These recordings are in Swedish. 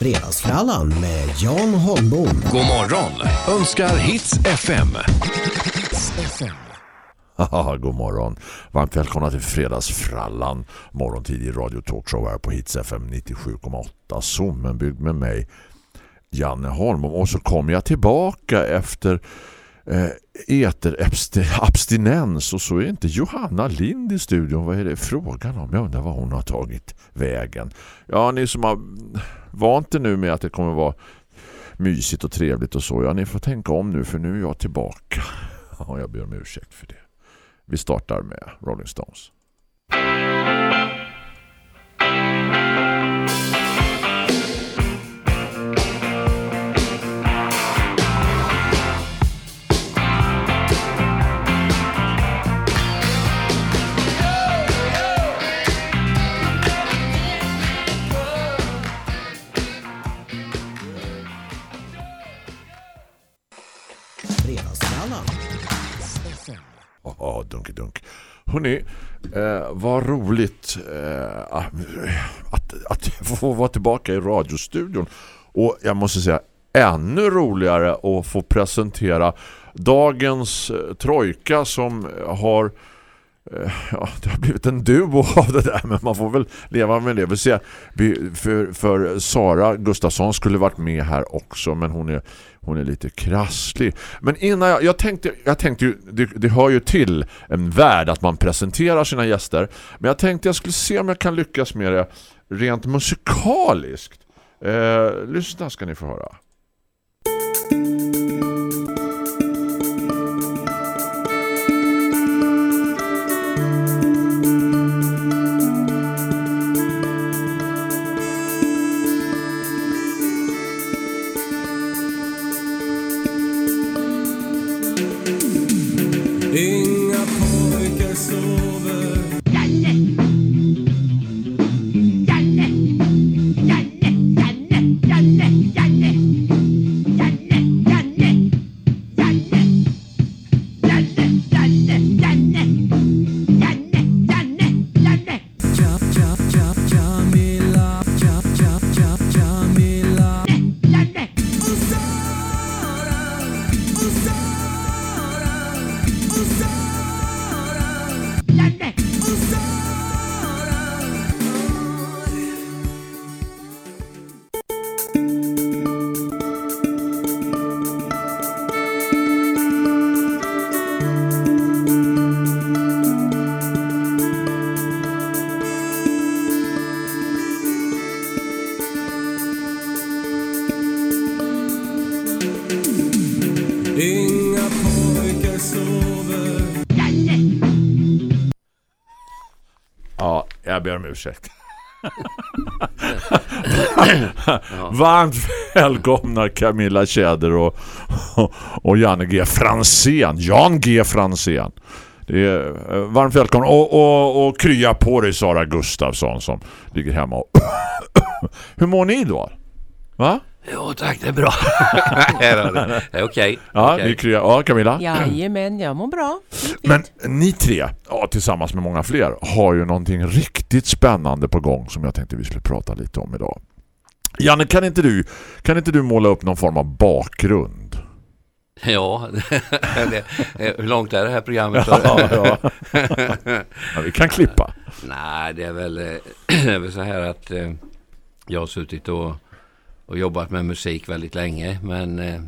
Fredagsfrallan med Jan Holmbom. God morgon önskar Hits FM. Haha, god morgon. Varmt välkomna till fredagsfrallan. Morgontid i Radio Talkshow här på Hits FM 97,8. Sommenbygd med mig, Janne Holm. Och så kommer jag tillbaka efter eh, eterabstinens och så är inte Johanna Lind i studion. Vad är det frågan om? Jag undrar vad hon har tagit vägen. Ja, ni som har vant er nu med att det kommer vara mysigt och trevligt och så. Ja, ni får tänka om nu för nu är jag tillbaka. Ja, jag ber om ursäkt för det. Vi startar med Rolling Stones. Ja, dunk dunk. Hörrni, eh, vad roligt eh, att, att få vara tillbaka i radiostudion. Och jag måste säga, ännu roligare att få presentera dagens eh, trojka som har eh, Eh, ja, det har blivit en duo av det där men man får väl leva med det. Vi säga, för, för Sara Gustafsson skulle varit med här också men hon är, hon är lite krasslig. Men innan jag, jag tänkte, jag tänkte ju, det, det hör ju till en värld att man presenterar sina gäster. Men jag tänkte jag skulle se om jag kan lyckas med det rent musikaliskt. Eh, lyssna ska ni få höra. Sover Ja, jag ber om ursäkt. Varmt välkomna Camilla Tjäder och, och, och Janne G. Fransén. Jan G. Fransén. Det är eh, varmt välkomna. Och, och, och krya på dig Sara Gustafsson som ligger hemma. Och Hur mår ni då? Va? Jo tack, det är bra. det är okej. Ja, ni krya. Ja, Camilla? Jajamän, jag mår bra. Men ni tre, ja, tillsammans med många fler, har ju någonting riktigt spännande på gång som jag tänkte vi skulle prata lite om idag. Janne, kan inte du, kan inte du måla upp någon form av bakgrund? Ja, det, hur långt är det här programmet? Ja, ja. Ja, vi kan klippa. Nej, det är väl, eh, det är väl så här att eh, jag har suttit och, och jobbat med musik väldigt länge, men eh,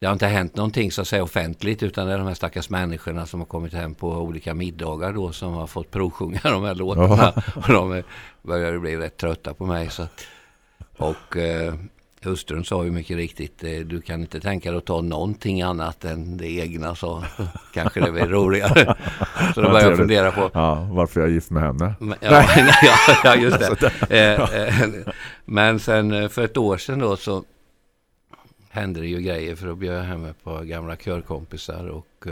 det har inte hänt någonting så att säga offentligt, utan det är de här stackars människorna som har kommit hem på olika middagar då som har fått provsjunga de här låtarna. Och de börjar bli rätt trötta på mig. Så att, och eh, hustrun sa ju mycket riktigt, eh, du kan inte tänka dig att ta någonting annat än det egna, så kanske det blir roligare. Så då Ja, började jag fundera på, Ja, varför jag är gift med henne. men, ja, ja, ja, just det. Eh, eh, Men sen för ett år sedan då så hände det ju grejer för då bjöd jag hem ett par gamla körkompisar och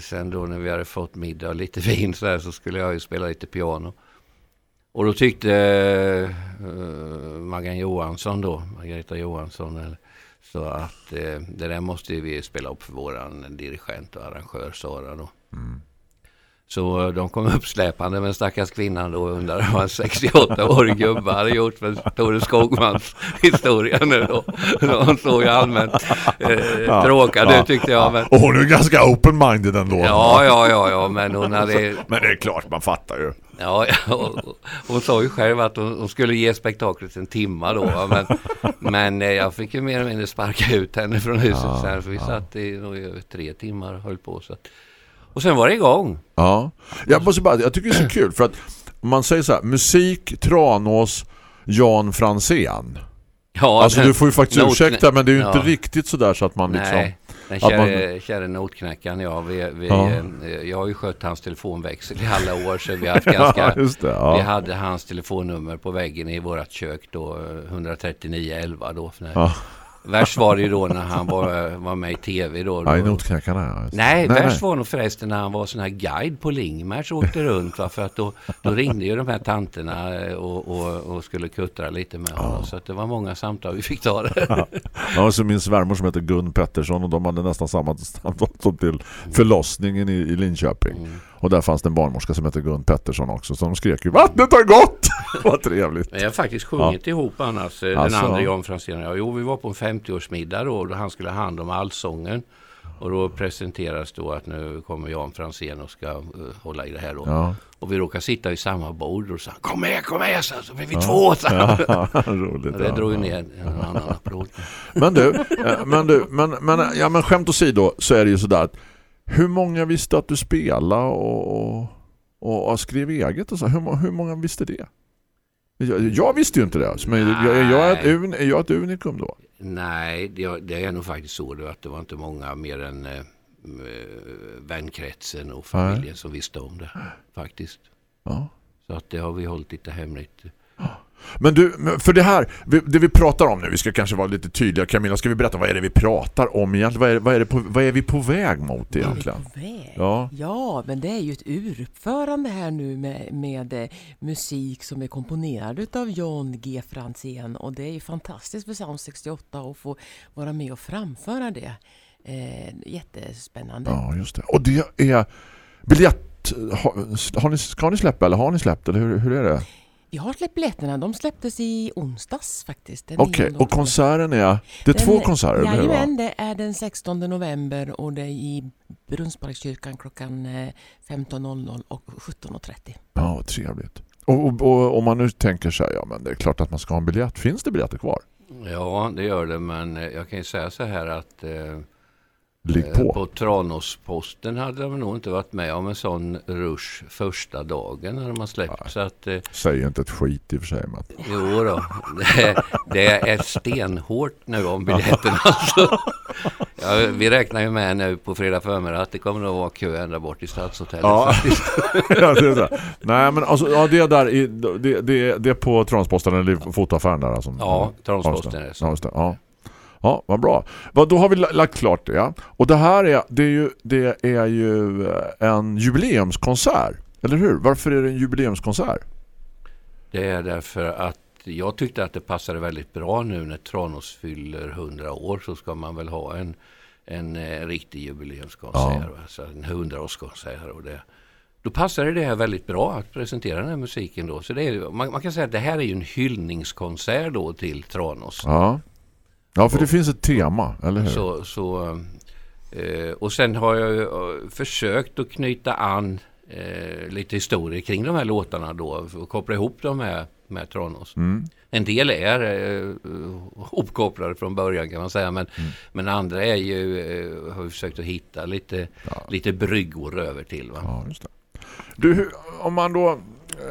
sen då när vi hade fått middag och lite vin så, här, så skulle jag ju spela lite piano. Och då tyckte eh, Maggan Johansson då, Margareta Johansson, eh, så att eh, det där måste vi spela upp för våran dirigent och arrangör Sara då. Mm. Så eh, de kom uppsläpande med stackars kvinnan då och undrade vad en 68-årig gubbe hade gjort för Tore Skogmans historia nu då. Hon såg ju allmänt eh, tråkad ut tyckte jag. Men, Och hon är ju ganska open-minded ändå. ja, ja, ja, ja, men hon hade... Men det är klart, man fattar ju. Ja, ja hon sa ju själv att hon, hon skulle ge spektaklet en timma då. Men, men eh, jag fick ju mer eller mindre sparka ut henne från huset sen. För vi satt i nog över tre timmar och höll på. Så att, och sen var det igång. Ja. Jag, måste bara, jag tycker det är så kul för att man säger så här, musik, Tranås, Jan Fransén. Ja, Alltså den- du får ju faktiskt ursäkta men det är ju inte Ja. riktigt så där så att man liksom... Nej, den man- käre, käre notknäckaren, ja, vi, vi, Ja. eh, jag har ju skött hans telefonväxel i alla år så vi har haft ganska, det. Ja. vi hade hans telefonnummer på väggen i vårat kök då, eh, 13911 då. För när, Ja. Värst var det ju då när han var, var med i tv då. Ja, i då notknäckarna. Ja, det. Nej, värst var nog förresten när han var sån här guide på Lingmers och åkte runt. Va? För att då, då ringde ju de här tanterna eh, och, och, och skulle kuttra lite med honom. Så att det var många samtal vi fick ta det. Ja, och så min svärmor som heter Gun Pettersson och de hade nästan samma samtal till förlossningen i, i Linköping. Mm. Och där fanns det en barnmorska som heter Gun Pettersson också. Så de skrek ju, vattnet har gått! Vad trevligt. Jag har faktiskt sjungit ihop annars, eh, Alltså. den andra Jan Franzén. Ja, jo, vi var på en 50-årsmiddag då, då han skulle ha hand om allsången. Och då presenteras då att nu kommer Jan Franzén och ska eh, hålla i det här då. Ja, Och vi råkar sitta i samma bord och sa kom med, kom med, så, så blir vi två. Så. ja roligt. Det ja. drog ju ner en annan applåd. Men du, eh, men du, men, men, ja, men skämt åsido så är det ju sådär att hur många visste att du spelade och, och, och, skrev eget och så? Hur, hur många visste det? Jag, jag visste ju inte det. Men jag, jag, jag är, ett, un- är jag ett unikum då? Nej, det, det är nog faktiskt så då, att det var inte många mer än eh, eh, vänkretsen och familjen som visste om det faktiskt. Ja. Så att det har vi hållit lite hemligt. Men du, för det här, det vi pratar om nu, vi ska kanske vara lite tydliga. Camilla, ska vi berätta vad är det vi pratar om egentligen? Vad är, vad är, på, vad är vi på väg mot egentligen? På väg. Ja. ja, men det är ju ett uruppförande här nu med, med eh, musik som är komponerad av John G. Franzén och det är ju fantastiskt för Sound 68 att få vara med och framföra det. Eh, jättespännande. Ja, just det. Och det är biljett... Har, har ni, ska ni släppa eller har ni släppt? Eller hur, hur är det? Vi har släppt biljetterna, de släpptes i onsdags faktiskt. Okej, 9 och konserten är... Det är Den- två konserter, eller hur? Jajamän, det är den 16 november och det är i Brunnsparkskyrkan klockan eh, 15.00 och 17.30. Ja, vad trevligt. Och, och, och om man nu tänker sig, ja men det är klart att man ska ha en biljett. Finns det biljetter kvar? Ja, det gör det, men eh, jag kan ju säga så här att eh, Ligg eh, på. på Tranåsposten hade de nog inte varit med om en sån rush första dagen när de har släppt. Så att, eh, Säger inte ett skit i och för sig. Men... jo då, det, det är stenhårt nu om biljetterna. Alltså. Ja, vi räknar ju med nu på fredag förmiddag att det kommer att vara kö ända bort i Stadshotellet. Ja. ja, det är så. Nej, men alltså, ja, det är där i, det, det, det är på Transposten eller fotoaffären där. Alltså. Ja, Tranåsposten. Ja, just det. Ja. Ja, vad bra. Då har vi la- lagt klart det. Ja. Och det här är, det är, ju, det är ju eh, en jubileumskonsert. Eller hur? Varför är det en jubileumskonsert? Det är därför att jag tyckte att det passade väldigt bra nu när Tranås fyller 100 år så ska man väl ha en, en eh, riktig jubileumskonsert. Va? Så en 100-årskonsert. Och det, då passade det här väldigt bra att presentera den här musiken då. Så det är, man, man kan säga att det här är ju en hyllningskonsert då till Tranås. Ja. Ja, för det finns ett tema, eller hur? Så, så, eh, och sen har jag eh, försökt att knyta an eh, lite historier kring de här låtarna då och koppla ihop dem med, med Tranås. Mm. En del är eh, hopkopplade från början kan man säga men, Mm. men andra är ju, eh, har vi försökt att hitta lite, lite bryggor över till. Va? Ja. Du, hur- om man då...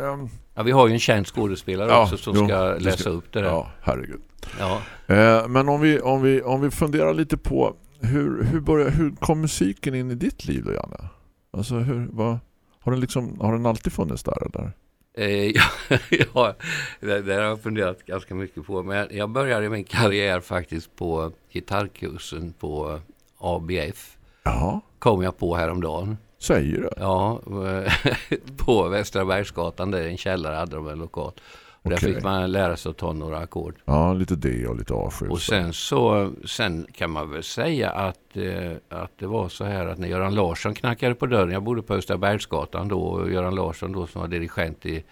ehm, Ja, vi har ju en känd skådespelare Ja, också som jo, ska läsa ska- upp det där. Ja, herregud. Ja. Eh, men om vi, om, vi, om vi funderar lite på hur, hur, börjar, hur kom musiken in i ditt liv då, Janne? Alltså, hur, vad, har, den liksom, har den alltid funnits där? Eller? Eh, ja, det, det har jag funderat ganska mycket på. Men jag- jag började min karriär faktiskt på gitarrkursen på ABF. Ja, Kom jag på häromdagen. Säger du? Ja, på Västra Bergsgatan där i en källare hade de en lokal. Där fick man lära sig att ta några ackord. Ja, lite D och lite A7. Och sen så sen kan man väl säga att, eh, att det var så här att när Göran Larsson knackade på dörren, jag bodde på Österbergsgatan då, och Göran Larsson då som var dirigent i,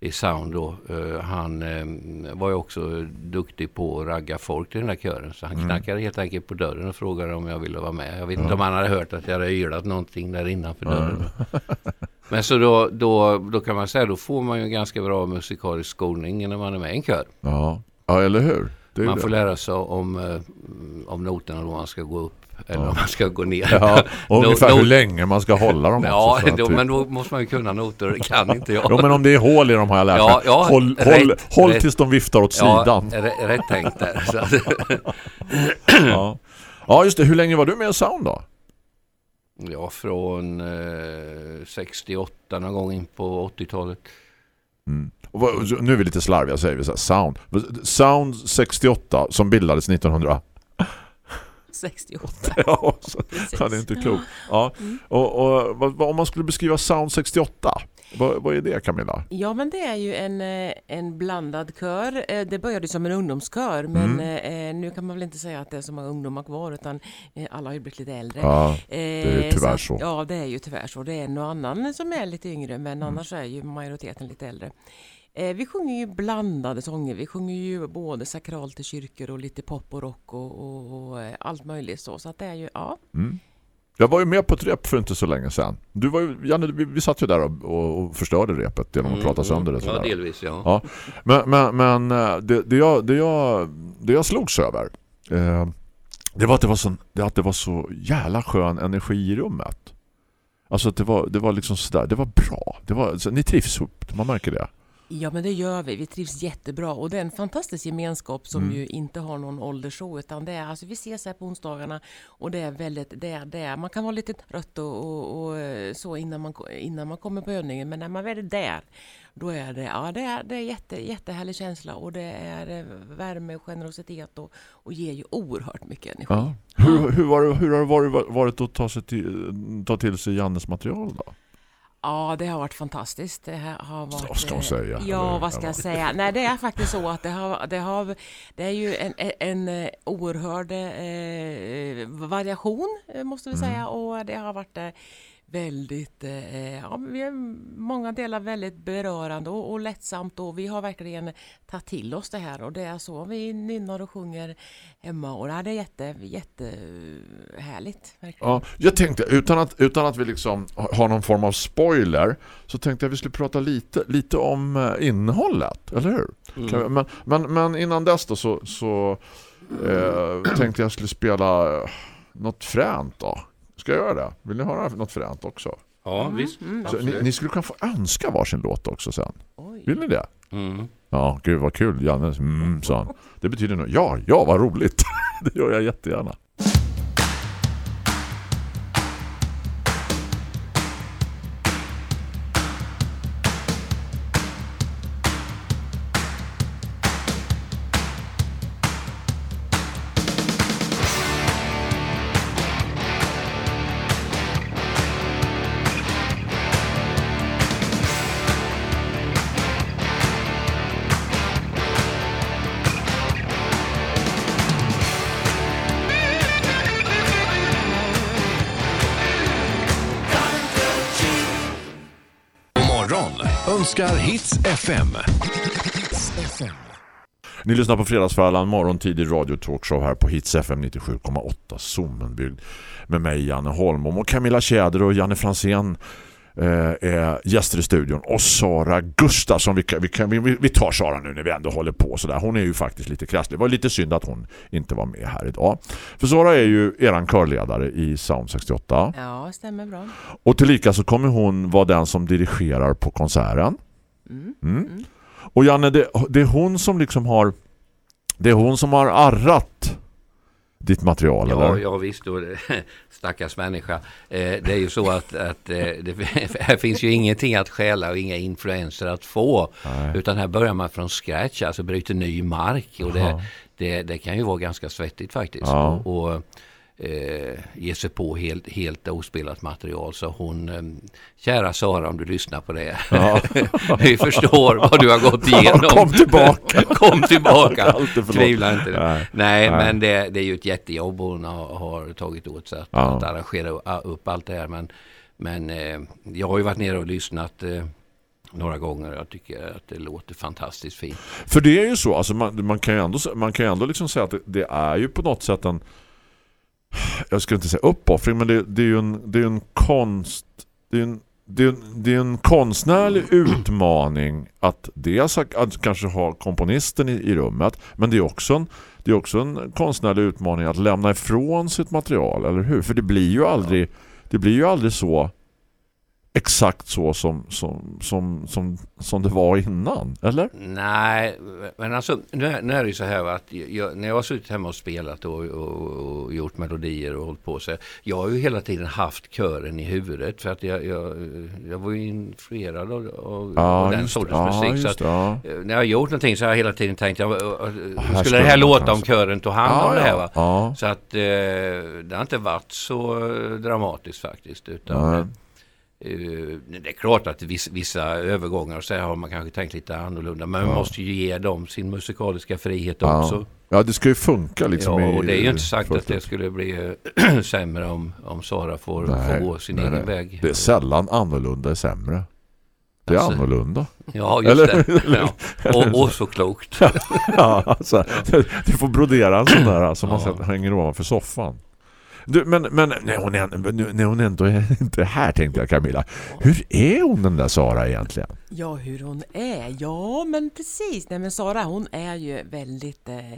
i Sound då, eh, han eh, var ju också duktig på att ragga folk till den här kören. Så han knackade helt enkelt på dörren och frågade om jag ville vara med. Jag vet inte om han hade hört att jag hade ylat någonting där innanför dörren. Men så då, då, då kan man säga, då får man ju en ganska bra musikalisk skolning när man är med i en kör. Ja. ja, eller hur? Man det. får lära sig om, eh, om noterna då man ska gå upp eller om man ska gå ner. Ja, och ungefär hur länge man ska hålla dem Ja, också. då, men då måste man ju kunna noter. Det kan inte jag. Jo, men om det är hål i dem har jag lärt Ja, mig. ja, håll rätt, håll, håll rätt. tills de viftar åt ja, sidan. rä- rätt tänkt där. Ja. ja, just det. Hur länge var du med i Sound då? ja, från eh, 68 någon gång in på 80-talet. Och vad- så Nu är vi lite slarviga säger vi så här. Sound. Sound 68 som bildades 1900. 68. Ja, så, ja, det är inte klokt. Ja. Och, och vad, vad, om man skulle beskriva Sound 68, vad, vad är det Camilla? Ja, men det är ju en, eh, en blandad kör. Eh, Det började som en ungdomskör, men eh, nu kan man väl inte säga att det är så många ungdomar kvar, utan alla har ju blivit lite äldre. Ja, det är ju tyvärr så. Ja, det är ju tyvärr så. Det är en och annan som är lite yngre, men annars är ju majoriteten lite äldre. Eh, Vi sjunger ju blandade sånger. Vi sjunger ju både sakralt i kyrkor och lite pop och rock och, och, och eh, allt möjligt så. Så att det är ju, ja. Jag var ju med på ett rep för inte så länge sedan. Du var ju, Janne, vi, vi satt ju där och, och, och förstörde repet genom att prata sönder det. Mm, Ja, sådär. delvis ja. Ja, men, men, men eh, det, det, jag, det, jag, det jag slogs över eh, det var att det var, så, det, att det var så jävla skön energi i rummet. Alltså att det var, det var liksom sådär, det var bra. Det var, så, ni trivs ihop, man märker det. Ja, men det gör vi. Vi trivs jättebra och det är en fantastisk gemenskap som Mm. ju inte har någon ålder så, utan det är alltså vi ses här på onsdagarna och det är väldigt, det är, det är, man kan vara lite trött och, och, och eh, så innan man, innan man kommer på övningen, men när man väl är där, då är det, ja det är, det är jätte, jättehärlig känsla och det är eh, värme och generositet och, och ger ju oerhört mycket energi. Ja. Hur, hur, var hur har det varit, varit att ta, sig till, ta till sig Jannes material då? Ja, det har varit fantastiskt. Det har varit, Vad ska hon eh, säga? Ja, vad ska jag säga? Nej, det är faktiskt så att det har, det har, det är ju en, en oerhörd eh, variation, eh, måste vi Mm. säga, och det har varit eh, väldigt, eh, ja, vi är många delar väldigt berörande och, och lättsamt och vi har verkligen tagit till oss det här och det är så vi nynnar och sjunger hemma och det är jätte, jätte härligt. Verkligen. Ja, jag tänkte, utan att, utan att vi liksom har någon form av spoiler så tänkte jag att vi skulle prata lite, lite om eh, innehållet, eller hur? Vi, men, men, men innan dess då så, så eh, tänkte jag skulle spela eh, något fränt då. Ska jag göra det? Vill ni höra något fränt också? Ja, visst. Så ni, ni skulle kunna få önska varsin låt också sen. Oj. Vill ni det? Mm. Ja, gud vad kul. Janne, mm, sa han. Det betyder nog, ja, ja vad roligt. det gör jag jättegärna. Önskar Hits FM. Ni lyssnar på Fredagsfällan morgontid i radio talkshow här på Hits FM 97,8 Sommenbygd med mig Janne Holm och Camilla Tjäder och Janne Fransén eh, är gäster i studion och Sara Gustafsson vi, kan, vi, kan, vi, vi tar Sara nu när vi ändå håller på sådär. Hon är ju faktiskt lite krasslig. Det var lite synd att hon inte var med här idag. För Sara är ju eran körledare i Sound 68 Ja, stämmer bra. och tillika så kommer hon vara den som dirigerar på konserten. Mm. Mm. Och Janne, det, det är hon som liksom har det är hon som har arrat ditt material, Ja, eller? ja visst, då, stackars människa. Eh, det är ju så att, att eh, det, här finns ju ingenting att stjäla och inga influenser att få. Nej. Utan här börjar man från scratch, alltså bryter ny mark. Och det, det, det kan ju vara ganska svettigt faktiskt. Ja. Och, och, eh, ge sig på helt, helt ospelat material. Så hon, eh, kära Sara om du lyssnar på det, Ja. vi förstår vad du har gått igenom. Kom tillbaka. Kom tillbaka. Tvivla inte. Nej, Nej. Nej, men det, det är ju ett jättejobb hon har, har tagit åt sig att, Ja. att arrangera upp allt det här. Men, men eh, jag har ju varit nere och lyssnat eh, några gånger och jag tycker att det låter fantastiskt fint. För det är ju så, alltså man, man kan ju ändå, man kan ju ändå liksom säga att det, det är ju på något sätt en jag skulle inte säga uppoffring men det, det är ju en, det är en konst det är en, det är det är en konstnärlig utmaning att dels att, att kanske ha komponisten i, i rummet men det är också en det är också en konstnärlig utmaning att lämna ifrån sitt material, eller hur? För det blir ju aldrig det blir ju aldrig så exakt så som, som, som, som, som det var innan, eller? Nej, men alltså nu är, nu är det ju så här att jag, när jag har suttit hemma och spelat och, och, och gjort melodier och hållit på så jag har ju hela tiden haft kören i huvudet för att jag, jag, jag var ju influerad av, av, av den sortens ja, musik. Så att, ja. när jag har gjort någonting så har jag hela tiden tänkt, ja, eh, hur Här skulle det här låta om kören tog hand om det här? Ja. Så att eh, det har inte varit så dramatiskt faktiskt. Utan, Nej. Eh, det är klart att vissa, vissa övergångar och så har man kanske tänkt lite annorlunda. Men man måste ju ge dem sin musikaliska frihet Ja. också. Ja, det ska ju funka liksom. ja, och det är ju inte sagt att det skulle bli eh, sämre om, om Sara får, får gå sin nej, egen nej. väg. Det är sällan annorlunda är sämre. Det är Alltså. annorlunda. Ja, just Eller- det. Ja. Och, och så klokt. ja, alltså, Du får brodera en sån där som man Ja. sen hänger ovanför soffan. Du, men men när, hon är, när hon ändå är inte här tänkte jag Camilla. Hur är hon den där Sara egentligen? Ja, hur hon är. Ja, men precis. Nej, men Sara, hon är ju väldigt... Eh,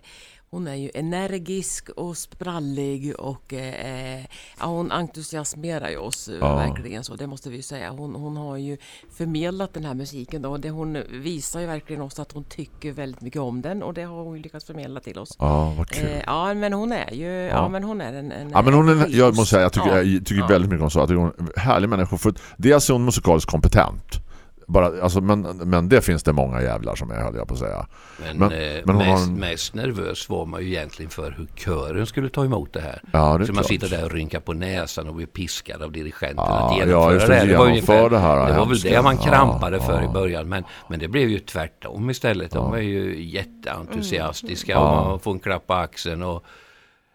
hon är ju energisk och sprallig och eh, ja, hon entusiasmerar ju oss eh, Ja. verkligen så, det måste vi ju säga. Hon, hon har ju förmedlat den här musiken då, och det hon visar ju verkligen också att hon tycker väldigt mycket om den och det har hon ju lyckats förmedla till oss. Ja, vad kul. Eh, ja, men hon är ju... Ja, Ja. men hon är en... en Ja, men hon är, jag måste säga, jag tycker, Ja. jag tycker väldigt mycket om så att hon är en härlig människa. För dels är hon musikaliskt kompetent. Bara, alltså, men, men det finns det många jävlar som är, höll jag på att säga. Men, Men- eh, men mest, en- mest nervös var man ju egentligen för hur kören skulle ta emot det här. Ja, det så man sitter där och rynkar på näsan och blir piskad av dirigenten Ja, att ja, genomföra just det. här. Det var, ungefär, det här, det var väl det man Ja, krampade för ja. i början. Men, men det blev ju tvärtom istället. De var ju jätteentusiastiska Ja. och man får en klapp på axeln och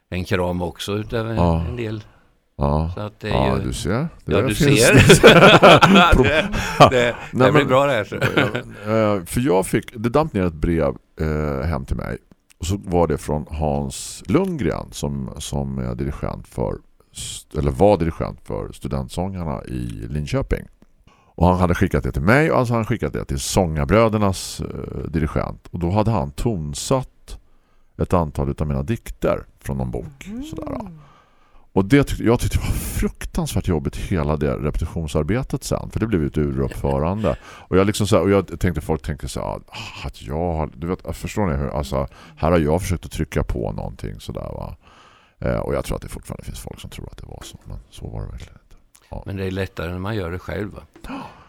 en kram också utav Ja. en del. Ja, Så att det är ja ju... du ser. Det Ja, du finns- ser. det det, Nej, det blir bra det här. så. Eh, för jag fick, det damp ner ett brev eh, hem till mig. Och så var det från Hans Lundgren som, som är dirigent för eller var dirigent för studentsångarna i Linköping. Och han hade skickat det till mig och alltså han skickat det till Sångarbrödernas eh, dirigent. Och då hade han tonsatt ett antal av mina dikter från någon bok. Sådär. Och det tyckte, jag tyckte det var fruktansvärt jobbigt hela det repetitionsarbetet sen. För det blev ju ett uruppförande. Och jag liksom så här, och jag tänkte folk tänker så här, "Ah, att jag har, du vet, förstår ni hur, alltså här har jag försökt att trycka på någonting sådär va. Eh, och jag tror att det fortfarande finns folk som tror att det var så. Men så var det verkligen inte. Men det är lättare när man gör det själv. Va?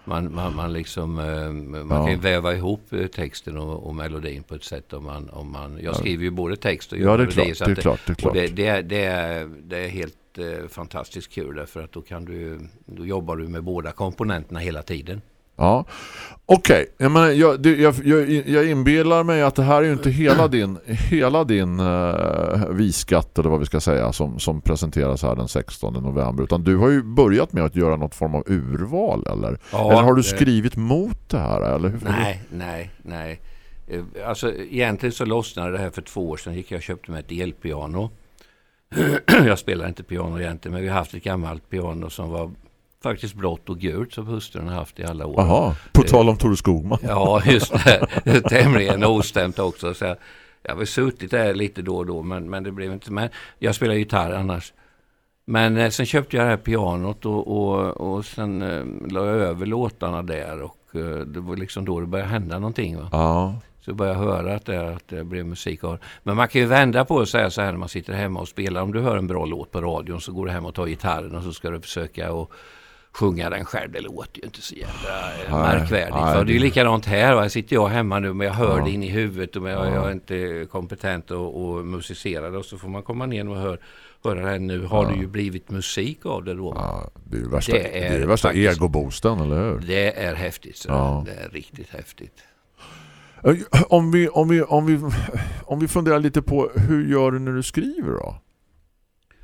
Man, man, man, liksom, eh, man Ja. kan ju väva ihop eh, texten och, och melodin på ett sätt. Om man, om man, jag skriver ju både text och Ja, det är melodi, klart, så det är att klart, det är klart. Och det, det, är, det, är, det är helt eh, fantastiskt kul därför att då, kan du, då jobbar du med båda komponenterna hela tiden. Ja, okej. Jag, menar, jag, jag, jag, jag inbillar mig att det här är ju inte hela din, hela din uh, visskatt eller vad vi ska säga som, som presenteras här den 16 november. Utan du har ju börjat med att göra något form av urval eller? Ja, eller har du skrivit mot det här? Eller hur? Nej, nej, nej. Eh, Alltså egentligen så lossnade det här för två år sedan. Gick jag och köpte mig ett elpiano. jag spelar inte piano egentligen, men vi har haft ett gammalt piano som var faktiskt blått och gult som hustrun har haft i alla år. Jaha, på tal om Tore Skogman. Ja, just det. Tämligen ostämt också. Så jag, jag har suttit där lite då och då, men, men det blev inte. Men jag spelar gitarr annars. Men eh, sen köpte jag det här pianot och, och, och sen eh, la jag över låtarna där och eh, det var liksom då det började hända någonting. Va? Ja, Så började jag höra att det, att det blev musik av. Men man kan ju vända på och säga så här när man sitter hemma och spelar. Om du hör en bra låt på radion så går du hem och tar gitarren och så ska du försöka och sjunga den själv. Det låter ju inte så jävla eh, Nej, märkvärdigt. nej, va? det är ju likadant här. Jag sitter jag hemma nu men jag hör Ja. det in i huvudet och jag, Ja. jag är inte kompetent att, att musicera det. Och så får man komma ner och höra, höra det här. Nu har det ju blivit musik av det då. Ja, det är ju värsta, Det det är är värsta faktiskt- egoboosten, eller hur? Det är häftigt. Så Ja. Det är riktigt häftigt. Om vi, om, vi, om, vi, om vi funderar lite på hur gör du när du skriver då?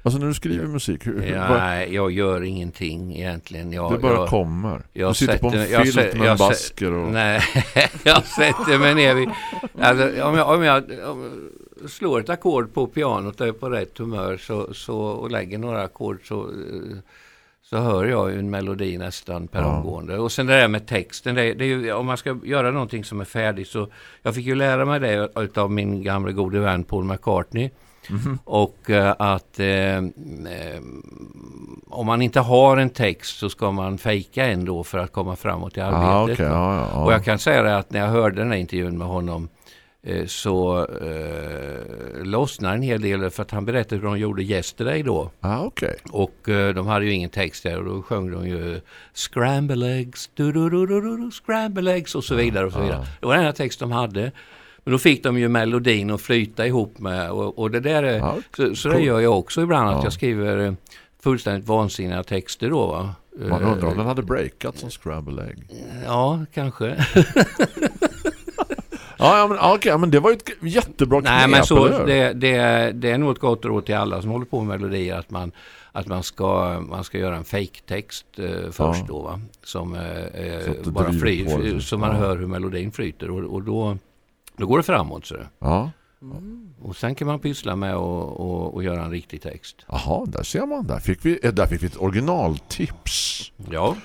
Alltså när du skriver musik, hur, Ja, jag gör ingenting egentligen. Jag, det bara jag, kommer. jag du sitter på en sätter- filt med en jag sä- basker och... Nej, jag sätter mig ner vid... Alltså, om, jag, om, jag, om slår ett ackord på pianot och är på rätt humör så, så, och lägger några ackord så, så hör jag en melodi nästan per Ja. omgående. Och sen det där med texten, det, det är ju, om man ska göra någonting som är färdigt så... Jag fick ju lära mig det av min gamla gode vän Paul McCartney. Mhm. Och eh, att eh, eh, om man inte har en text så ska man fejka ändå för att komma framåt i arbetet. Ah, okej, ja, ja, ja. Och jag kan säga det att när jag hörde den här intervjun med honom så eh, lossnade en hel del för att han berättade hur de gjorde Yesterday då. ah, okej. Och eh, de hade ju ingen text där och då sjöng de ju Scramble eggs, du du du du du scramble eggs och så vidare och så vidare. Det var den enda text de hade. Men då fick de ju melodin att flyta ihop med och, och det där är, Ja, så, så det gör jag också ibland att Ja. jag skriver eh, fullständigt vansinniga texter då va. Man Eh, undrar om den hade breakat som scramble egg. Ja, kanske. Ja, men, ja, men det var ju ett jättebra knep, Nej men så, det, det, det är nog ett gott råd till alla som håller på med melodier att man, att man, ska, man ska göra en fake-text eh, först Ja. då va. Som eh, eh, bara driver fly, på det. så man Ja. hör hur melodin flyter och, och då, då går det framåt. Så. Ja. Och sen kan man pyssla med och, och, och göra en riktig text. Jaha, där ser man. Där fick vi, eh, där fick vi ett originaltips. Ja,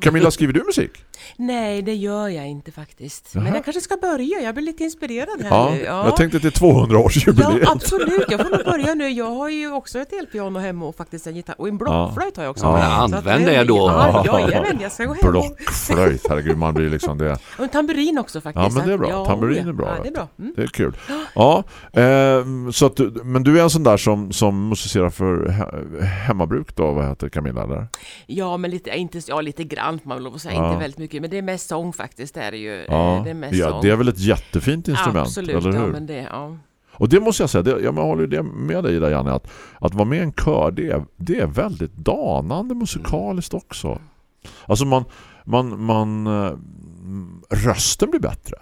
Camilla, skriver du musik? Nej, det gör jag inte faktiskt. Men jag kanske ska börja. Jag blir lite inspirerad här Ja, nu. jag tänkte till 200-årsjubileet. Ja, absolut. Jag får nog börja nu. Jag har ju också ett elpiano hemma och faktiskt en gitarr. Och en blockflöjt har jag också. Ja. Att använd det då. Ja, jajamän. Jag ska gå hem. Blockflöjt, herregud, man blir liksom det. Och en tamburin också faktiskt. Ja, men det är bra. Ja, Tamburin ja. är bra, Ja, det är bra. Mm. Det är kul. Ja, eh, så att, du- men du är en sån där som, som musicerar för he, hemmabruk då, vad heter Camilla där? Ja, men lite, inte, ja, lite grann man lov att säga. Ja. Inte väldigt mycket. Men det är mest sång faktiskt. Det är det ju. Ja, Eh, Det är mest ja, det är väl ett jättefint instrument, Absolut, eller hur? ja men det, ja. Och det måste jag säga, det, jag håller ju det med dig där Janne, att, att vara med i en kör, det är, det är väldigt danande musikaliskt också. Alltså man, man, man eh, rösten blir bättre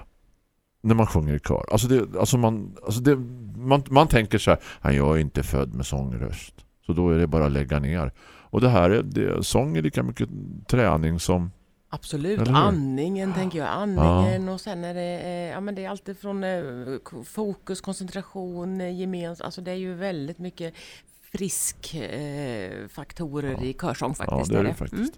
när man sjunger i kör. Alltså det, alltså man, alltså det, man, man tänker så här, "Nej, jag är inte född med sångröst. Så då är det bara att lägga ner. Och det här är, det, sång är lika mycket träning som Absolut, andningen tänker jag. Andningen och sen är det, eh, ja men det är alltid från eh, fokus, koncentration, eh, gemenskap. Alltså det är ju väldigt mycket frisk eh, faktorer i körsång Ja, faktiskt. det är det Mm. faktiskt.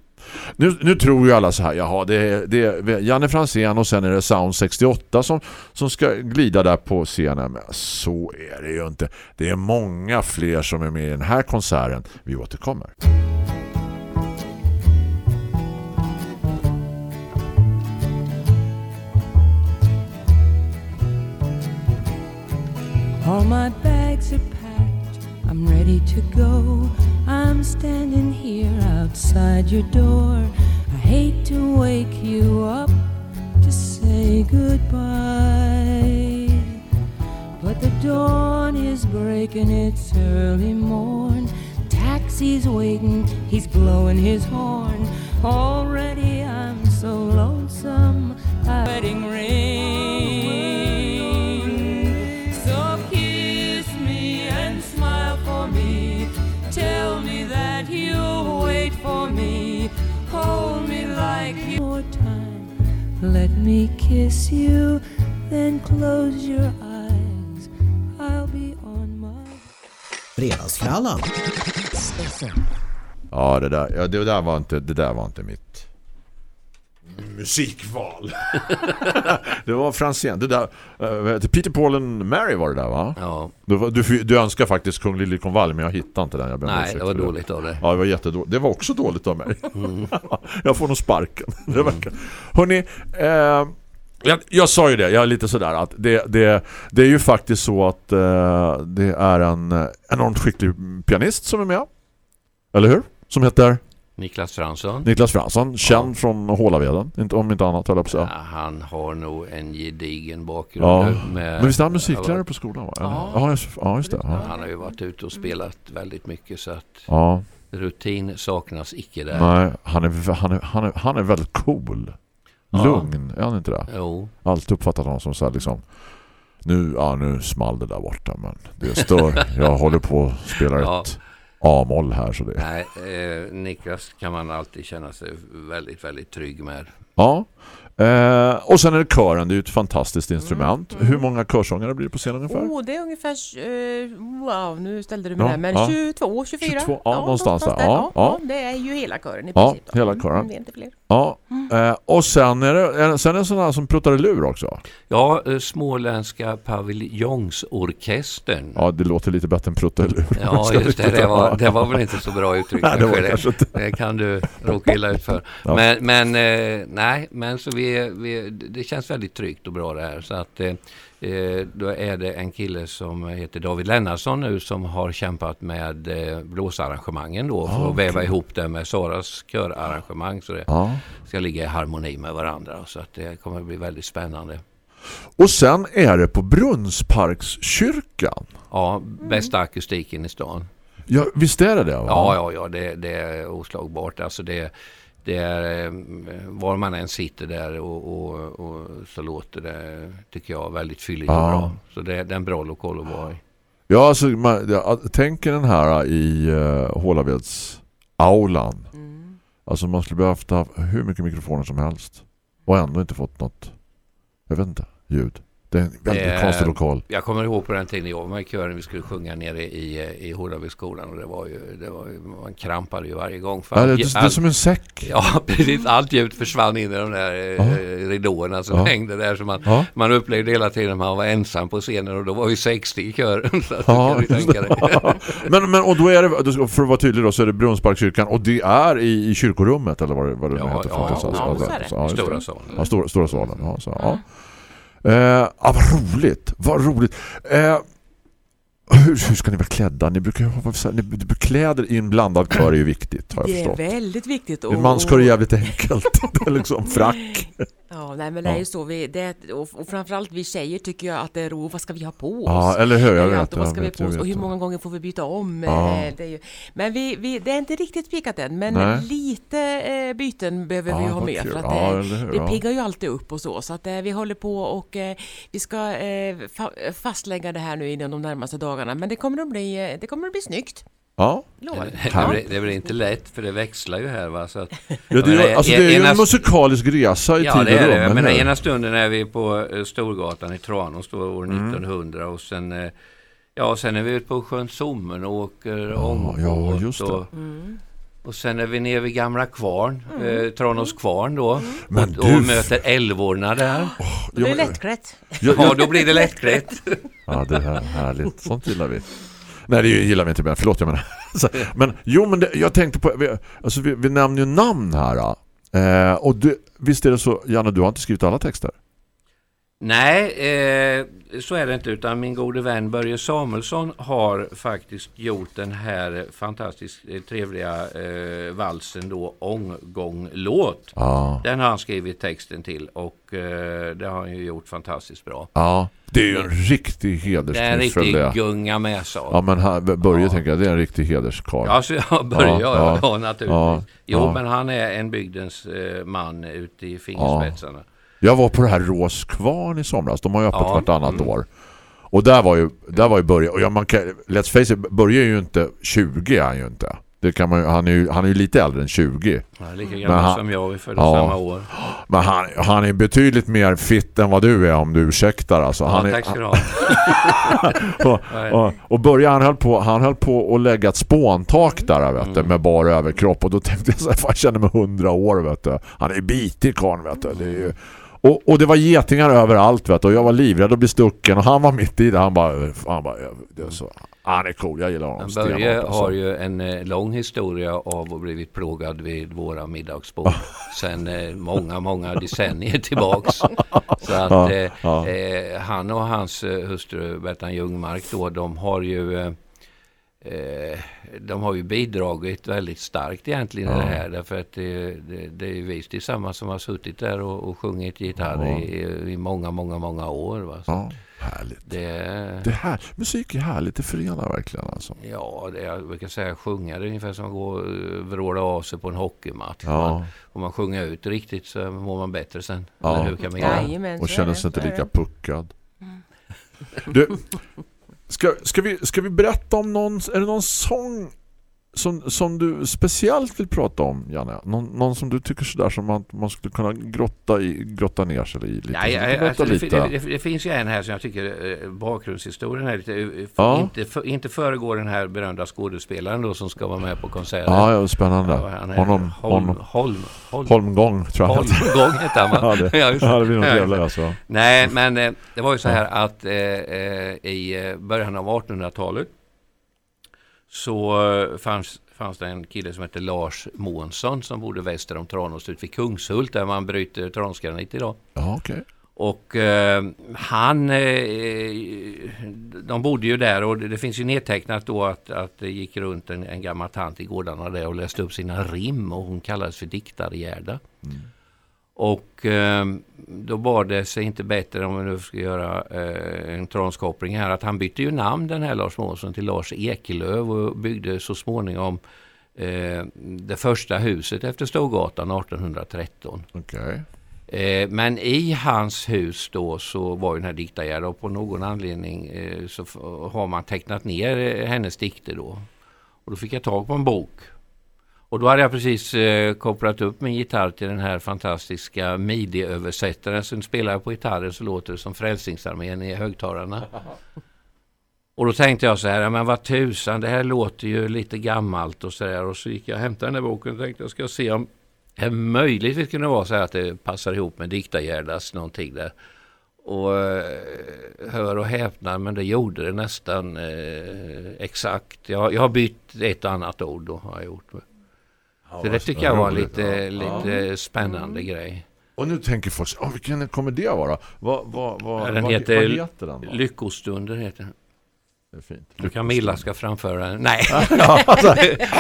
Nu, nu tror ju alla så här, jaha, det är, det är Janne Franzén och sen är det Sound 68 som, som ska glida där på scenen. Men så är det ju inte. Det är många fler som är med i den här konserten. Vi återkommer. All my bags are I'm ready to go. I'm standing here outside your door. I hate to wake you up to say goodbye. But the dawn is breaking, it's early morn. Taxi's waiting, he's blowing his horn. Already I'm so lonesome. A wedding ring. Tell me that you'll wait for me. Hold me like you more time. Let me kiss you, then close your eyes. I'll be on my Fredagsfrallan. Ja, det där, ja, det där var inte det där var inte mitt musikval. det var Franzén. Det där, heter Peter Paul and Mary var det där va? ja. Du, du, du önskar faktiskt Kung Liljekonvalj men jag hittade inte den. Jag Nej, det var dåligt av det. Ja, det var jättedåligt. Det var också dåligt av mig. jag får nog sparken. Det verkar. Hörrni, eh, jag, jag sa ju det, jag är lite sådär att det, det, det är ju faktiskt så att eh, det är en enormt skicklig pianist som är med. Eller hur? Som heter Niklas Fransson. Niklas Fransson, känd från Hålaveden, inte, om inte annat höll jag på att Ja, säga. han har nog en gedigen bakgrund. Ja. med, Men visst är han musiklärare på skolan? Va? Ja. Ja, just, ja, det. Ja. Han har ju varit ute och spelat väldigt mycket så att Ja. rutin saknas icke där. Nej, han är, han, är, han, är, han är väldigt cool. Ja. Lugn, är han inte det? Jo, Alltid uppfattat honom som så här liksom nu, ja, nu small det där borta men det stör. Jag håller på att spela Ja. ett A-moll här så det. nej, eh, Niklas kan man alltid känna sig väldigt, väldigt trygg med. Ja. Eh, och sen är det kören, det är ju ett fantastiskt instrument. Mm. Hur många körsångare blir det på scenen ungefär? Oh, det är ungefär, eh, wow, nu ställde du mig Ja, där, men ja. 22, 24. 22, ja, någonstans där. Ja, Ja, ja. ja, det är ju hela kören i Ja, princip. då. hela Mm, kören. Det är inte fler. Ja. Eh, och sen är det, är, sen är det sådana som pruttar i lur också. Ja, eh, Småländska paviljonsorkestern. Ja, det låter lite bättre än prutta i lur. Ja, just det. Det var, det var väl inte så bra uttryck. Nej, det var inte. det kan du råka illa ut för. Ja. Men, men eh, nej, men så vi, vi, det känns väldigt tryggt och bra det här. Så att eh, eh, då är det en kille som heter David Lennartsson nu som har kämpat med eh, blåsarrangemangen då för Ah, att väva ihop det med Saras körarrangemang så det Ja. ska ligga i harmoni med varandra. Så att det kommer att bli väldigt spännande. Och sen är det på Brunnsparkskyrkan. Ja, bästa akustiken i stan. Ja, visst är det det? Va? Ja, ja, ja det, det är oslagbart. Alltså det, det är, eh, var man än sitter där och, och, och så låter det, tycker jag, väldigt fylligt och Ja. bra. Så det, det är en bra lokal att vara i. Ja, alltså, man, jag tänker den här i uh, Hålaveds aulan. Mm. Alltså man skulle behövt ha hur mycket mikrofoner som helst. Och ändå inte fått något, jag vet inte, ljud. Det är en väldigt Eh, konstig lokal. Jag kommer ihåg på den tiden jag var med i kören, vi skulle sjunga nere i, i Hålavedsskolan och det var ju, det var ju, man krampade ju varje gång. För Ja, det, allt- det, det är som en säck. Ja, precis. Allt ljud försvann in i de där Ja. eh, ridåerna som Ja. hängde där. Så man, Ja. man upplevde hela tiden att man var ensam på scenen och då var vi 60 i kören. Så Ja, du kan ju tänka dig. men, men och då är det, för att vara tydlig då, så är det Brunnsparkskyrkan och det är i, i kyrkorummet eller vad det, vad det Ja, heter. ja, ja, Alltså, ja, alltså, det. ja, just Stora det. salen. Ja, stora, stora salen. Ja, så, ja. Eh, ja, vad roligt. Vad roligt. Eh, hur, hur ska ni vara klädda? Ni brukar ha kläder i en blandad kör är ju viktigt, har jag Det är förstått. väldigt viktigt. En manskör är jävligt enkelt. det är liksom frack. Ja, nej, men det är Ja. ju så. Vi, det, och, och framförallt vi tjejer tycker jag att det är ro. Vad ska vi ha på oss? Ja, eller hur? Jag vet. vad ska vi på oss? Och hur många gånger får vi byta om? Ja. Eh, Det är ju, men vi, vi, det är inte riktigt spikat än, men Nej. lite eh, byten behöver vi Ja, ha vad med. kul. För att Ja, det, hur? det Ja. piggar ju alltid upp och så. Så att eh, vi håller på och vi ska fa- fastlägga det här nu inom de närmaste dagarna. Men det kommer att bli, det kommer att bli snyggt. Ja. Det blir, det blir inte lätt för det växlar ju här va. Så att, Ja, det, är, menar, alltså, det är ju ena- en musikalisk resa i ja tid det och är det. Jag menar, ena stunden är vi på eh, Storgatan i Tranås då år Mm. 1900 och sen eh, Ja, sen är vi ute på sjön Sommen och åker Ja, ångbåt. ja, just det. Och, och sen är vi nere vid Gamla Kvarn, eh, Tranås Kvarn då. Men och, du- och möter älvorna där. Det Ja, är men- lättklätt. Ja, Ja, då blir det lättklätt. Ja, det här är härligt. Sånt gillar vi. Nej, det gillar vi inte mer. Förlåt, jag menar. Så, men jo, men det, jag tänkte på... Vi, alltså, vi, vi nämner ju namn här. Eh, och du, visst är det så, Janne, du har inte skrivit alla texter? Nej, eh, så är det inte. Utan min gode vän Börje Samuelsson har faktiskt gjort den här fantastiskt eh, trevliga eh, valsen då, Ånggånglåt. Ja. Den har han skrivit texten till och eh, det har han ju gjort fantastiskt bra. Ja. Det är ju en riktig Det är en riktig det. gunga med sig. Ja, men här, Börje Ja. tänker jag, det är en riktig hederskarl. Ja, så jag börjar, Ja, ja, ja, ja, naturligtvis. ja, jo, ja. men han är en bygdens eh, man ute i fingerspetsarna. Jag var på det här Råskvarn i somras. De har ju öppet Ja, vartannat mm. år. Och där var ju, där var ju Börje. Och ja, man kan, let's face it, Börje är ju inte 20 är han ju inte. Det kan man, han, är ju, han är ju lite äldre än 20. Ja, lika gammal han- som jag, vi föddes Ja. samma år. Men han, han är betydligt mer fit än vad du är om du ursäktar. Alltså, Ja, han tack ska du ha. och, och, och Börje han höll på han höll på att lägga ett spåntak där vet du, Mm. med bara överkropp och då tänkte jag så här, jag känner mig hundra år vet du. Han är ju bitig karln vet du. Det är ju, och, och det var getingar överallt vet du. Och jag var livrädd att bli stucken och han var mitt i det. Han bara, han bara det är så, han är cool, jag gillar honom. Börje alltså. har ju en eh, lång historia av att blivit plågad vid våra middagsbord sen eh, många, många decennier tillbaks. Så att Ja, eh, ja. eh, han och hans hustru Bertan Ljungmark då, de har ju eh, de har ju bidragit väldigt starkt egentligen i Ja. det här. Därför att det, det, det är ju vi tillsammans som har suttit där och, och sjungit gitarr Ja. i, i många, många, många år. Va? Så Ja, härligt. det, Det här, musik är härligt, det förenar verkligen alltså. Ja, det, jag brukar säga sjunga det är ungefär som att gå och eh, vråla av sig på en hockeymatch. Ja. Man, om man sjunger ut riktigt så mår man bättre sen. Ja. Hur Camilla? Jajamän, Och så är känner sig inte lika puckad. Du, ska, ska, vi, ska vi berätta om någon, är det någon sång som, som du speciellt vill prata om, Janne? Någon, någon som du tycker sådär som man, man skulle kunna grotta, i, grotta ner sig i lite? Berätta alltså, det, lite? det, det, det finns ju en här som jag tycker eh, bakgrundshistorien är lite, eh, Ja. inte, för, inte föregår den här berömda skådespelaren då som ska vara med på konserten. Ja, ja, spännande. Ja, han är Honom, Holm, honom, Holm, Holm, Holmgång tror jag. Holmgång heter han va? Ja, det, Ja, just ja, det blir nog trevligt alltså. Nej, men eh, det var ju så här att eh, i början av 1800-talet så eh, fanns, fanns det en kille som hette Lars Månsson som bodde väster om Tranås ut vid Kungshult där man bryter transgranit idag. Ja, okej. Och eh, han, eh, de bodde ju där och det, det finns ju nedtecknat då att, att det gick runt en, en gammal tant i gårdarna där och läste upp sina rim och hon kallades för diktargärda. Och eh, då bar det sig inte bättre om vi nu ska göra eh, en transkoppling här att han bytte ju namn den här Lars Månsson till Lars Ekelöf och byggde så småningom eh, det första huset efter Storgatan 1813. Okej. Eh, men i hans hus då så var ju den här diktargärden och på någon anledning eh, så har man tecknat ner eh, hennes dikter då. Och då fick jag tag på en bok. Och då hade jag precis eh, kopplat upp min gitarr till den här fantastiska midi-översättaren. Så spelar jag på gitarren så låter det som Frälsningsarmén i högtalarna. Och då tänkte jag så här, ja, men vad tusan, det här låter ju lite gammalt och så där. Och så gick jag och hämtade den här boken och tänkte jag ska se om det möjligtvis kunde vara så här att det passar ihop med Diktargärdas någonting där. Och eh, hör och häpna, men det gjorde det nästan eh, exakt. Jag, jag har bytt ett och annat ord då har jag gjort. Så det tycker jag var lite, Ja. lite spännande grej. Och nu tänker folk, oh, vilken kommer det vara? Vad, vad, vad, Ja, den vad, heter vad heter den? Då? Lyckostunder heter den. Det är fint. Och Camilla ska framföra den. Nej,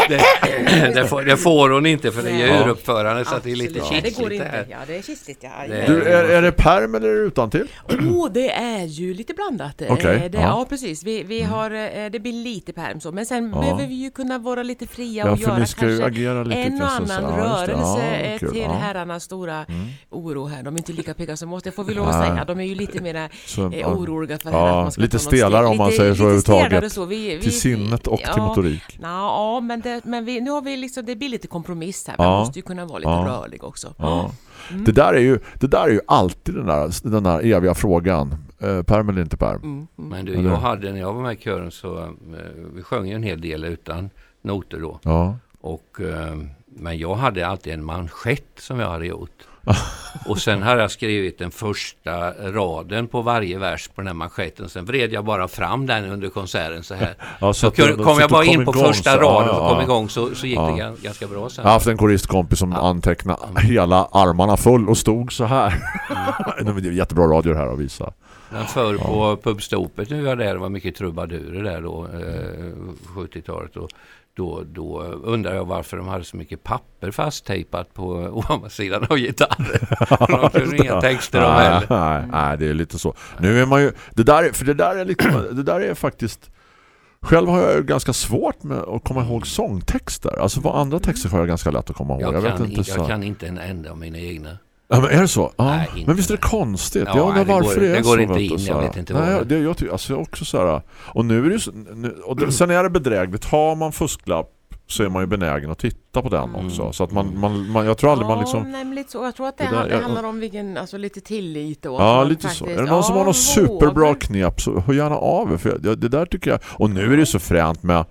det, det, får, det får hon inte för det är ju Ja. uruppförande så att det är lite. Ja, det går det inte. här. Ja, det är kitsligt. Ja. Det- Du, är, är det perm eller är det utantill? Oh, det är ju lite blandat. Eh, Okej, det, ja. ja. precis. Vi, vi har, eh, det blir lite perm så. Men sen Ja. behöver vi ju kunna vara lite fria och göra kanske agera lite en och annan så- ja, just det. rörelse Ja, eh, till ja. Mm. herrarnas stora oro här. De är inte lika pigga som oss, det får vi lov att säga. De är ju lite mer eh, oroliga för Ja, att man ska lite stelare om man säger så överhuvudtaget. så. Vi, vi, Till sinnet och till ja, motorik. Nå, ja, men, det, men vi, nu har vi liksom, det blir lite kompromiss här. Ja. Man måste ju kunna vara lite Ja. rörlig också. Ja. Det, där är ju, det där är ju alltid den där, den där eviga frågan. Eh, perm eller inte perm? Mm, mm. Men du, jag hade när jag var med i kören så eh, vi sjöng ju en hel del utan noter då. Ja. Och, eh, men jag hade alltid en manschett som jag hade gjort. Och sen hade jag skrivit den första raden på varje vers på den här manschetten. Sen vred jag bara fram den under konserten så här. Ja, Så du- kunde- så kom att jag bara in på igång första så- raden ja, och kom ja. igång så, så gick Ja. det gan- ganska bra sen. Jag har haft en koristkompis som antecknade hela armarna full och stod så här. Mm. det är jättebra radio här att visa. Men förr på pubstopet nu var där, det var mycket trubadurer där då, eh, 70-talet. Då, då undrar jag varför de hade så mycket papper fasttejpat på ovansidan av gitarren. de kunde inga texter om heller. nej, nej, det är lite så. Nu är man ju, det där, är- för det där är lite, det där är faktiskt Själv har jag ganska svårt med att komma ihåg sångtexter. Alltså vad andra texter har jag ganska lätt att komma ihåg. Jag, Jag, vet kan, inte jag så. kan inte en enda av mina egna. Ja, men är det så? Ja. Nej, inte men visst är det konstigt? Ja, jag undrar nej, det varför går- det är det så. går inte vet in, jag så vet inte Nej, det. Jag, alltså, också så här. Och nu är det ju så, nu, och det, sen är det bedrägligt. Har man fusklapp så är man ju benägen att titta på den Mm. också. Så att man, man, man jag tror aldrig man Ja, liksom... nej, men lite så. Jag tror att det, Det där- det jag- handlar om vilken, alltså lite tillit och Ja, man lite så. faktiskt- Är det någon som har ja, något superbra knep så hör gärna av er. För jag- det där tycker jag... Och nu är det så fränt med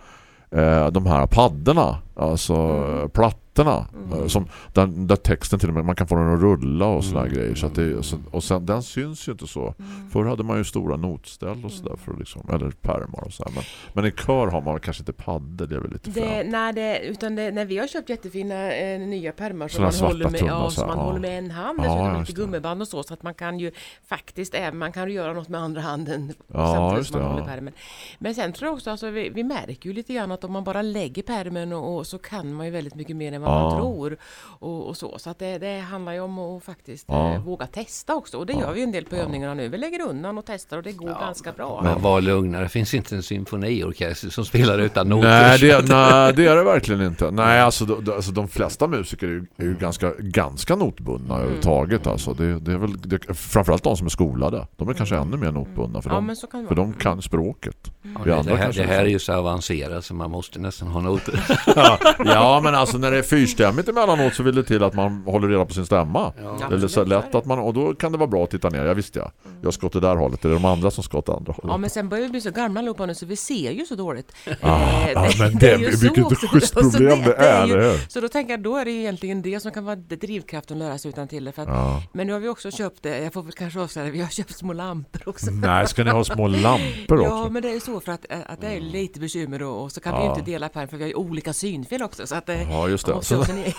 eh, de här paddorna. Alltså Mm. platt biljetterna eh, som, där, där texten till och med, man kan få den att rulla och sådana Mm. grejer så det, så, och sen, den syns ju inte så förr hade man ju stora notställ och sådär för att liksom, eller pärmar och sådär men, men i kör har man kanske inte paddel det är väl lite Det, nej, det, utan det, när vi har köpt jättefina eh, nya pärmar som man, håller med, ja, så som man ja. håller med en hand, Ja, dessutom lite det. gummiband och så, så att man kan ju faktiskt även, man kan göra något med andra handen Ja, samtidigt just som man det, håller pärmen. Men sen tror jag också, alltså, vi, vi märker ju lite grann att om man bara lägger pärmen och, och så kan man ju väldigt mycket mer än vad Ja. man tror. Och, och så så att det, det handlar ju om att faktiskt Ja. eh, våga testa också. Och det gör vi ju en del på övningarna nu. Vi lägger undan och testar och det går ganska bra. Men var lugna, det finns inte en symfoniorkester som spelar utan noter. Nej det, nej, det är det verkligen inte. Nej, alltså, de, de- alltså de flesta musiker är ju, är ju ganska, ganska notbundna Mm. överhuvudtaget. Alltså, det, det är väl, det, framförallt de som är skolade. De är kanske ännu mer notbundna för, Ja, de, för vara. de kan språket. Ja, Vi det, här, det här så. är ju så avancerat så man måste nästan ha noter. Ja, ja, men alltså när det är fyrstämmigt emellanåt så vill det till att man håller reda på sin stämma. Ja. Det är så lätt är det. att man, och då kan det vara bra att titta ner. Jag visste jag. Jag ska åt det där hållet. Det är de andra som ska åt det andra hållet. Ja men sen börjar vi bli så gamla allihopa nu så vi ser ju så dåligt. Ah, Eh, ja, men det- är ju vilket så schysst problem det är, ju- eller hur? Så då tänker jag, då är det egentligen det som kan vara drivkraften att lära sig utan till det. För att, Ja. Men nu har vi också köpt, eh, jag får väl kanske avslöja det, vi har köpt små lampor också. Nej, ska ni ha små lampor Ja, också? men det är ju så för att, eh, att det är lite bekymmer och, och så kan vi Ja. ju inte dela pärm för vi har ju olika synfel också. Så att, eh, Ja, just det. Man måste ha Så- sin egen-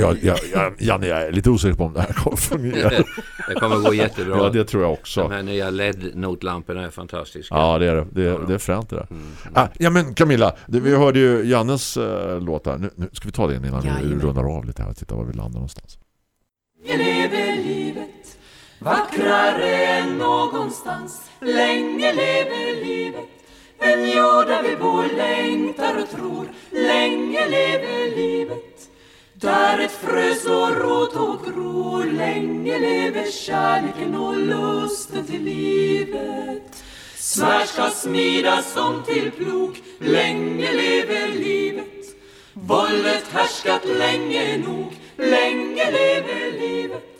jag, jag, jag, Janne, jag är lite osäker på om det här kommer fungera. Det kommer gå jättebra. Ja, det tror jag De också. här nya LED-notlamporna är fantastiska. Ja, det är det. Det, det är fränt det där. Ah, ja, men Camilla, det, vi hörde ju Jannes uh, låt här. Nu, nu ska vi ta det innan vi Jajamän. rundar av lite här och titta var vi landar någonstans. lever livet vackrare än någonstans. Länge lever livet, en jord där vi bor, längtar och tror. Länge lever livet, där ett frö slår rot och gror. Länge lever kärleken och lusten till livet. Svärd ska smidas som till plog, länge lever livet. Våldet härskat länge nog, länge lever livet.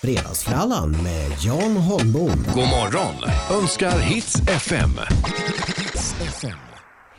Fredagsfrallan med Jan Holmbom. God morgon. Önskar Hits FM.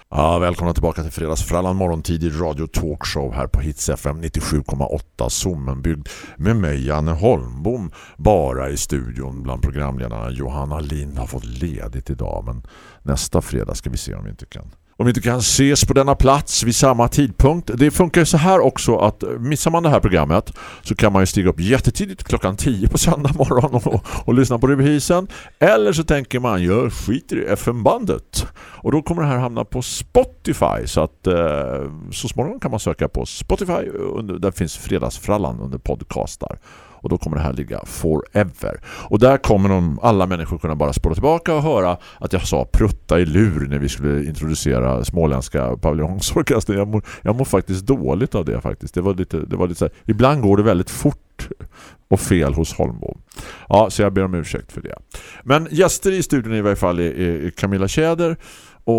Ja, välkomna tillbaka till Fredagsfrallan. Morgontidig radio talkshow här på Hits FM 97,8 Sommenbygd med mig Janne Holmbom. Bara i studion bland programledarna. Johanna Lind har fått ledigt idag men nästa fredag ska vi se om vi inte kan om vi inte kan ses på denna plats vid samma tidpunkt. Det funkar ju så här också att eh, missar man det här programmet så kan man ju stiga upp jättetidigt klockan 10 på söndag morgon och, och lyssna på reprisen. Eller så tänker man, jag skiter i FM-bandet. Och då kommer det här hamna på Spotify så att eh, så småningom kan man söka på Spotify. Under, där finns fredagsfrallan under podcastar. Och då kommer det här ligga forever. Och där kommer de, alla människor kunna bara spola tillbaka och höra att jag sa prutta i lur när vi skulle introducera småländska paviljongsorkestern. Jag mår, jag mår faktiskt dåligt av det faktiskt. Det var lite, det var lite så här, ibland går det väldigt fort och fel hos Holmbom. Ja, så jag ber om ursäkt för det. Men gäster i studion i varje fall är, är Camilla Tjäder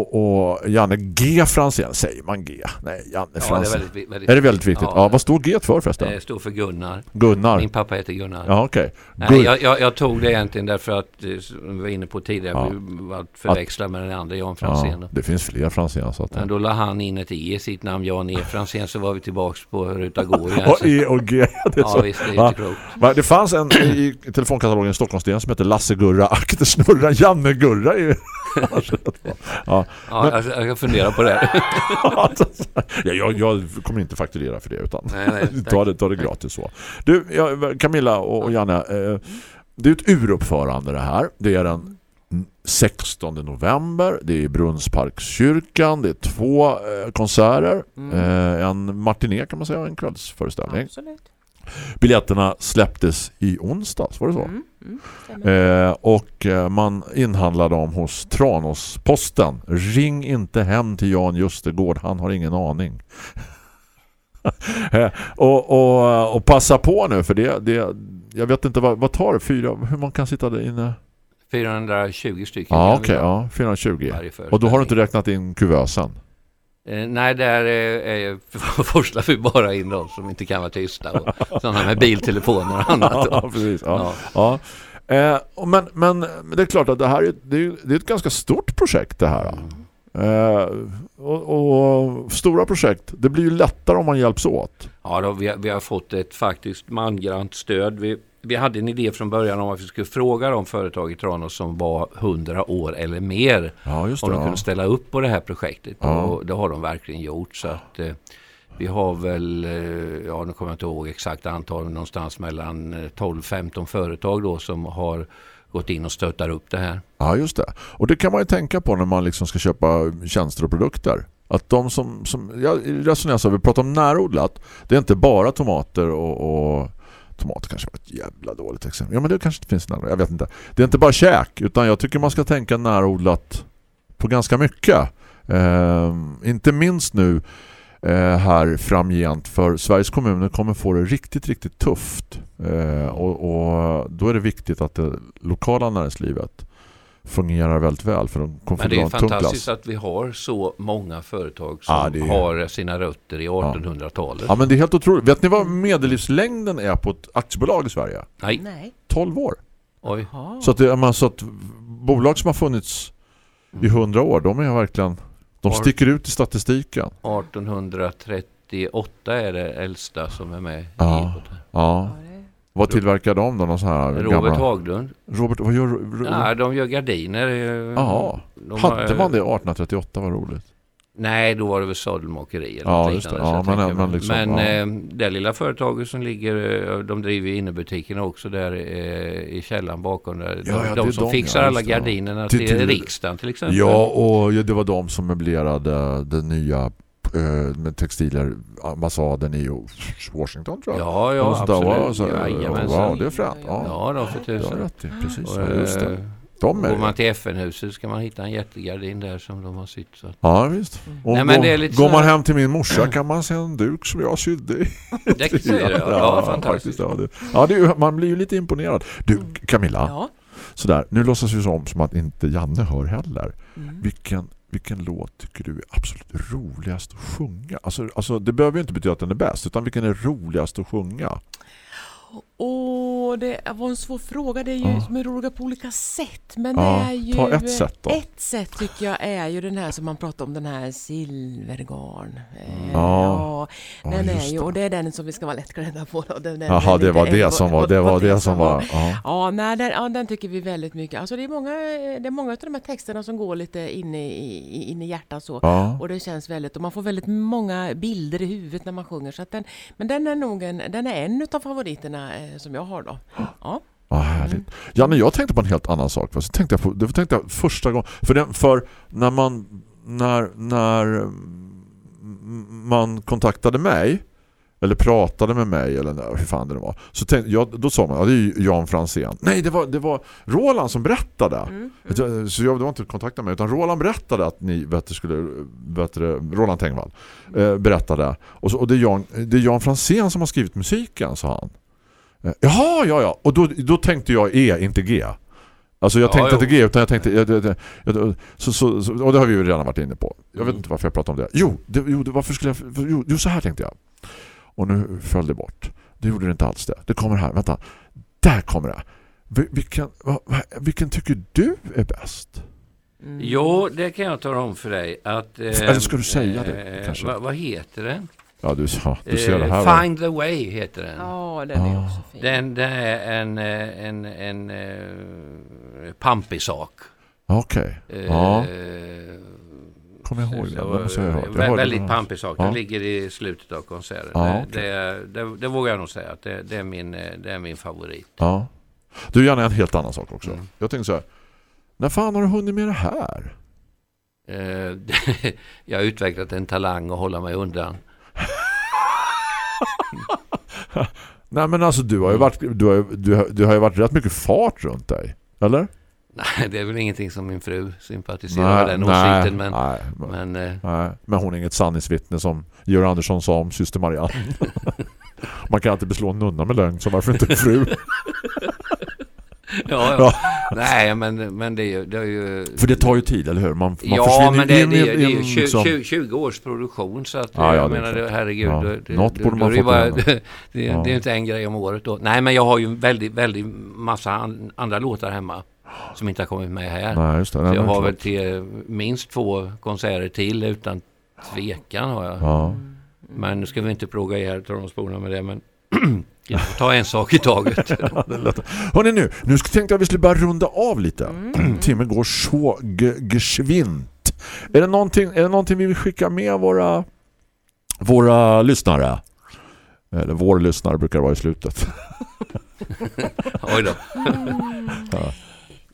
och, och Janne G. Franzén. Säger man G? Nej, Janne Ja, det är väldigt, väldigt Är det väldigt viktigt? Ja, Ja, vad står G för förresten? Det står för Gunnar. Gunnar. Min pappa heter Gunnar. Ja, okej. Nej, Gun- jag, jag, jag tog det egentligen därför att, eh, som vi var inne på tidigare, Ja. vi var förväxlade med den andra Jan Franzén. Ja, det finns fler Franzén så att Men då la han in ett i i sitt namn, Jan E. Franzén, så var vi tillbaks på Ruta Gård igen. Och E och G. Det, Ja, så. visst, det är Ja. inte klokt. Det fanns en i, telefonkatalogen i Stockholmsdelen som heter Lasse Gurra, Akte Snurra, Janne Gurra. är ja. Ja, jag, jag kan fundera på det. ja, jag, jag kommer inte fakturera för det utan Nej, nej, ta, det, ta det gratis så. Du, ja, Camilla och, och Janne, eh, det är ett uruppförande det här. Det är den 16 november. Det är i Brunnsparkskyrkan. Det är två eh, konserter. Eh, en matiné kan man säga, en kvällsföreställning. Absolut. Biljetterna släpptes i onsdags, var det så? Mm, mm. Eh, och eh, man inhandlar dem hos Tranåsposten. Ring inte hem till Jan Justergård, han har ingen aning. eh, och, och, och passa på nu för det, det jag vet inte vad, vad tar det? Fyra, hur man kan sitta där inne? 420 stycken. Ja okej, ha ja, 420. varje Och då har du inte räknat in kuvösen. Eh, nej, där eh, eh, forslar vi bara in de som inte kan vara tysta. Och sådana med biltelefoner och annat. Ja, precis. Ja. Ja. Eh, och men, men det är klart att det här är, det är, det är ett ganska stort projekt det här. Eh, och, och stora projekt, det blir ju lättare om man hjälps åt. Ja, då, vi, har, vi har fått ett faktiskt mangrant stöd. Vi, vi hade en idé från början om att vi skulle fråga de företag i Tranås som var 100 år eller mer Ja, just om det. de Ja. kunde ställa upp på det här projektet. Ja. Och det har de verkligen gjort. Så att, eh, vi har väl, eh, ja nu kommer jag inte ihåg exakt antal, någonstans mellan eh, 12-15 företag då som har gått in och stöttar upp det här. Ja, just det. Och det kan man ju tänka på när man liksom ska köpa tjänster och produkter. Att de som, som jag resonerar så, vi pratar om närodlat, det är inte bara tomater och, och Tomat kanske var ett jävla dåligt exempel. Ja, men det kanske inte finns någon, jag vet inte. Det är inte bara käk, utan jag tycker man ska tänka närodlat på ganska mycket. Eh, inte minst nu eh, här framgent för Sveriges kommuner kommer få det riktigt, riktigt tufft. Eh, och, och då är det viktigt att det lokala näringslivet fungerar väldigt väl för de kommer Men det är fantastiskt att vi har så många företag som det är- har sina rötter i 1800-talet. Ja men det är helt otroligt. Vet ni vad medellivslängden är på ett aktiebolag i Sverige? Nej, Nej. 12 år. oj. Så att, det, man, så att bolag som har funnits i 100 år, de är verkligen de sticker ut i statistiken. 1838 är det äldsta som är med i Ja. Ibot. Ja. Det- Vad tillverkar de då? Någon sån här Robert gamla... Haglund. Robert, vad gör... Ja, de gör gardiner. eh, Jaha. har- Hade man det 1838? Vad roligt. Nej, då var det väl sadelmakeri eller Ja, just det. Ja, men- men liksom, men ja. eh, det lilla företaget som ligger, eh, de driver innebutikerna också där eh, i källaren bakom där. De, Ja, ja, det de som de, fixar alla det, gardinerna Till- till, riksdagen till exempel. Ja, och det var de som möblerade den nya eh, med textiler ambassaden i Washington tror jag. Ja, ja, Och så där var absolut. så, Jajamensan. wow, det är fränt. Ja, Ja, då för ja. i, precis. Och, Ja, just eh, det. De är Går man till FN-huset ska man hitta en jättegardin där som de har sytt. Så. att- Ja, visst. Och Nej, men går, det är lite går man hem till min morsa kan man se en duk som jag sydde i. Det säger det. Ja, fantastiskt. Ja, det, ja det, är ju- man blir ju lite imponerad. Du, Camilla, Ja. sådär, nu låtsas vi som, som att inte Janne hör heller. Mm. Vilken, vilken låt tycker du är absolut roligast att sjunga? Alltså, alltså, det behöver ju inte betyda att den är bäst, utan vilken är roligast att sjunga? Och det var en svår fråga. Det är ju Ja. är roliga på olika sätt. Men Ja, det är ju... ta ett sätt då. Ett sätt tycker jag är ju den här som man pratar om, den här silvergarn. Eh, Ja. Ja, den är just ju, det. och det är den som vi ska vara lättklädda på. Då. Den, den, Jaha, det var det som var det var det som var. Ja. Ja, nej, den, ja, den tycker vi väldigt mycket. Alltså det är många, det är många av de här texterna som går lite in i, in i hjärtat så. Ja. Och det känns väldigt, och man får väldigt många bilder i huvudet när man sjunger. Så den, men den är nog en, den är en av favoriterna eh, som jag har då. Ja. Vad härligt. Janne, jag tänkte på en helt annan sak. Så tänkte jag på, det tänkte jag första gången. För, den, för när man när, när mm, man kontaktade mig eller pratade med mig eller hur fan det var. Så tänkte jag, då sa man, ja det är Jan Fransén. Nej, det var, det var Roland som berättade. Mm. Du, Så jag, det var inte kontakta mig utan Roland berättade att ni vet skulle vet Roland Tengvall eh, berättade och, så, och det, är Jan, det är Jan Fransén som har skrivit musiken sa han. Eh, Jaha, ja ja. Och då, då tänkte jag E, inte G. Alltså jag Ja, tänkte jo. inte G utan jag tänkte jag, jag, jag, så, så, så, och det har vi ju redan varit inne på. Jag vet Mm. inte varför jag pratar om det. Jo, det, jo det, varför skulle jag för, jo, jo, så här tänkte jag. Och nu föll det bort. Det gjorde det inte alls det. Det kommer här. Vänta. Där kommer det. Vi- Vilken, vilken tycker du är bäst? Mm. Jo, det kan jag tala om för dig. Att, eh, Eller ska du säga det, kanske? Vad, vad heter den? Ja, du, ja, du ser det här. Eh, va? Find the way heter den. Ja, den är också fin. Den, den är en, eh, en, en, en pampig sak. Okej. Eh, Ja. Kommer jag ihåg så- den? Den måste jag vä- väldigt pampig sak. Ja. Den ligger i slutet av konserten. Ja, det, okej. det, det, det vågar jag nog säga att det, det, är, min, eh, det är min favorit. Ja. Du, gärna en helt annan sak också. Mm. Jag tänkte så här. När fan har du hunnit med det här? Eh, jag har utvecklat en talang att hålla mig undan. Nej men alltså du har ju varit du har, du har, du har ju varit rätt mycket fart runt dig. Eller? Nej, det är väl ingenting som min fru sympatiserar med den nej, åsikten. Men, nej, men, men eh, nej, men hon är inget sanningsvittne som Georg Andersson sa om syster Marianne. Man kan inte beslå en nunna med lögn så varför inte en fru? ja, ja. Nej, men, men det, är ju- det är ju... För det tar ju tid, eller hur? Man, man ja, men det, in det, i- det, är ju 20, liksom- 20, 20 års produktion så att Ja, ja, jag är menar, det, herregud. Ja. Det, det, Något borde man är få bara, det, det, är inte en grej om året då. Nej, men jag har ju väldigt, väldigt massa an, andra låtar hemma som inte har kommit med här. Nej, just det. Så jag har klart. väl till minst två konserter till utan tvekan har jag. Ja. Men nu ska vi inte plåga ihjäl Tranåsborna med det, men jag får ta en sak i taget. Hörrni nu, nu ska- tänkte jag att vi skulle bara runda av lite. Timmen går så geschwint. Är det, någonting, är det någonting vi vill skicka med våra, våra lyssnare? Eller vår lyssnare brukar vara i slutet. Oj då. Ja,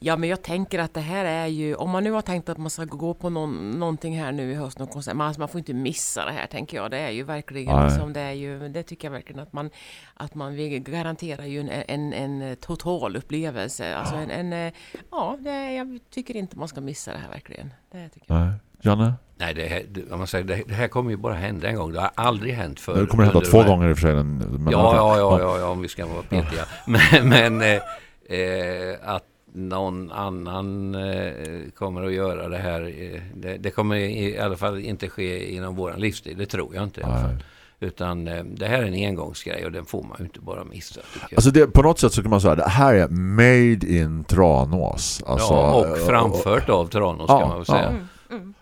men jag tänker att det här är ju, om man nu har tänkt att man ska gå på någon, någonting här nu i höst, någon konsert, man, alltså man får inte missa det här tänker jag. Det är ju verkligen Nej. liksom, det är ju, det tycker jag verkligen att man, att man vi garanterar ju en, en, en total upplevelse. Alltså en, en eh, ja, det, jag tycker inte man ska missa det här verkligen. Det tycker jag. Nej. Janne? Nej, det här, om man säger, det, det här kommer ju bara hända en gång. Det har aldrig hänt förr. Det kommer hända två gånger i och för sig. Men Ja, ja, ja, ja, ja, om vi ska vara petiga. Men, men eh, eh, att någon annan eh, kommer att göra det här, eh, det, det kommer i alla fall inte ske inom vår livstid. Det tror jag inte i alla fall. Utan eh, det här är en engångsgrej och den får man ju inte bara missa. Alltså det, på något sätt så kan man säga att det här är made in Tranås. Alltså, ja, och framfört av Tranås Ja, kan man väl säga. ja.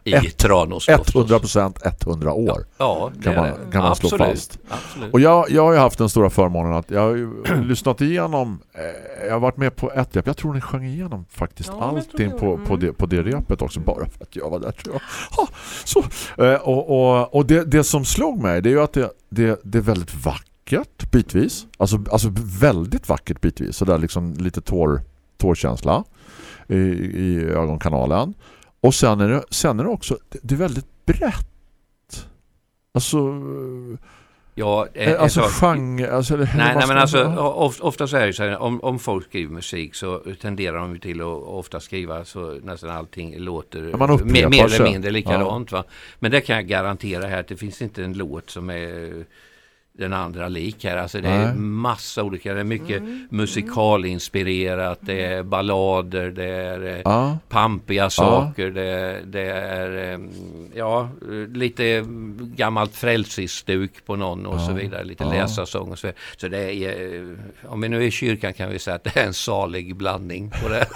I Ett- Tranås. 100 procent 100 år. Ja, det kan man- kan man slå Absolut. fast. Absolut. Och jag, jag har ju haft den stora förmånen att jag har ju lyssnat igenom eh, jag har varit med på ett rep. Jag tror ni sjöng igenom faktiskt Ja, allting på, Mm. på, det, på det repet också bara för att jag var där tror jag. Ha, så. Eh, och och, och det, det som slog mig det är ju att det, det, det är väldigt vackert bitvis. Alltså, alltså väldigt vackert bitvis. Så där liksom lite tår, tårkänsla i, i ögonkanalen. Och sen är det, sen är det också det, är väldigt brett. Alltså Ja, eh, Eh, Alltså en sak- genre... Alltså, Nej, nej men alltså of, ofta så är det så här, om, om folk skriver musik så tenderar de ju till att ofta skriva så nästan allting låter Ja, man mer, mer eller mindre likadant. Va? Men det kan jag garantera här att det finns inte en låt som är den andra lik här. Alltså det är massa olika, det är mycket musikalinspirerat, det är ballader, det är eh, Ja. pampiga saker, det, det är eh, ja, lite gammalt frälsisstuk på någon och så vidare, lite Ja. läsarsång och så vidare. Så det är, eh, om vi nu är i kyrkan kan vi säga att det är en salig blandning på det.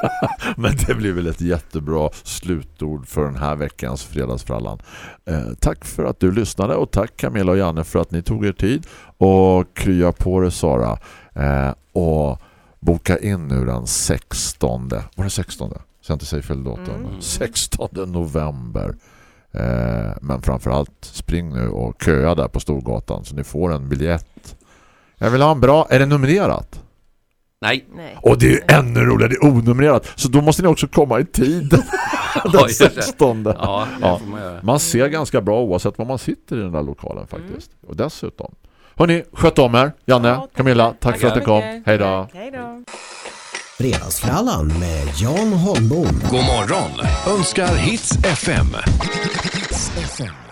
Men det blir väl ett jättebra slutord för den här veckans Fredagsfrallan. Eh, tack för att du lyssnade och tack Camilla och Janne för att ni tog er tid och krya på det Sara. Eh, och boka in nu den 16. Var det 16? Så jag inte säger fel datum. Mm. 16 november. Eh, men framförallt spring nu och köa där på Storgatan så ni får en biljett. Jag vill ha en bra... Är det numrerat? Nej, Nej. Och det är ännu roligare, det är onumrerat. Så då måste ni också komma i tid. Den just det. 16. ja, Ja. man. Man ser ganska bra oavsett var man sitter i den där lokalen faktiskt. Och dessutom. Hörrni, sköt om er. Janne, Ja, tack. Camilla, tack, för att ni kom. Hej då. Hej då. Fredagsfrallan med Jan Holmbom. God morgon önskar Hits FM. FM.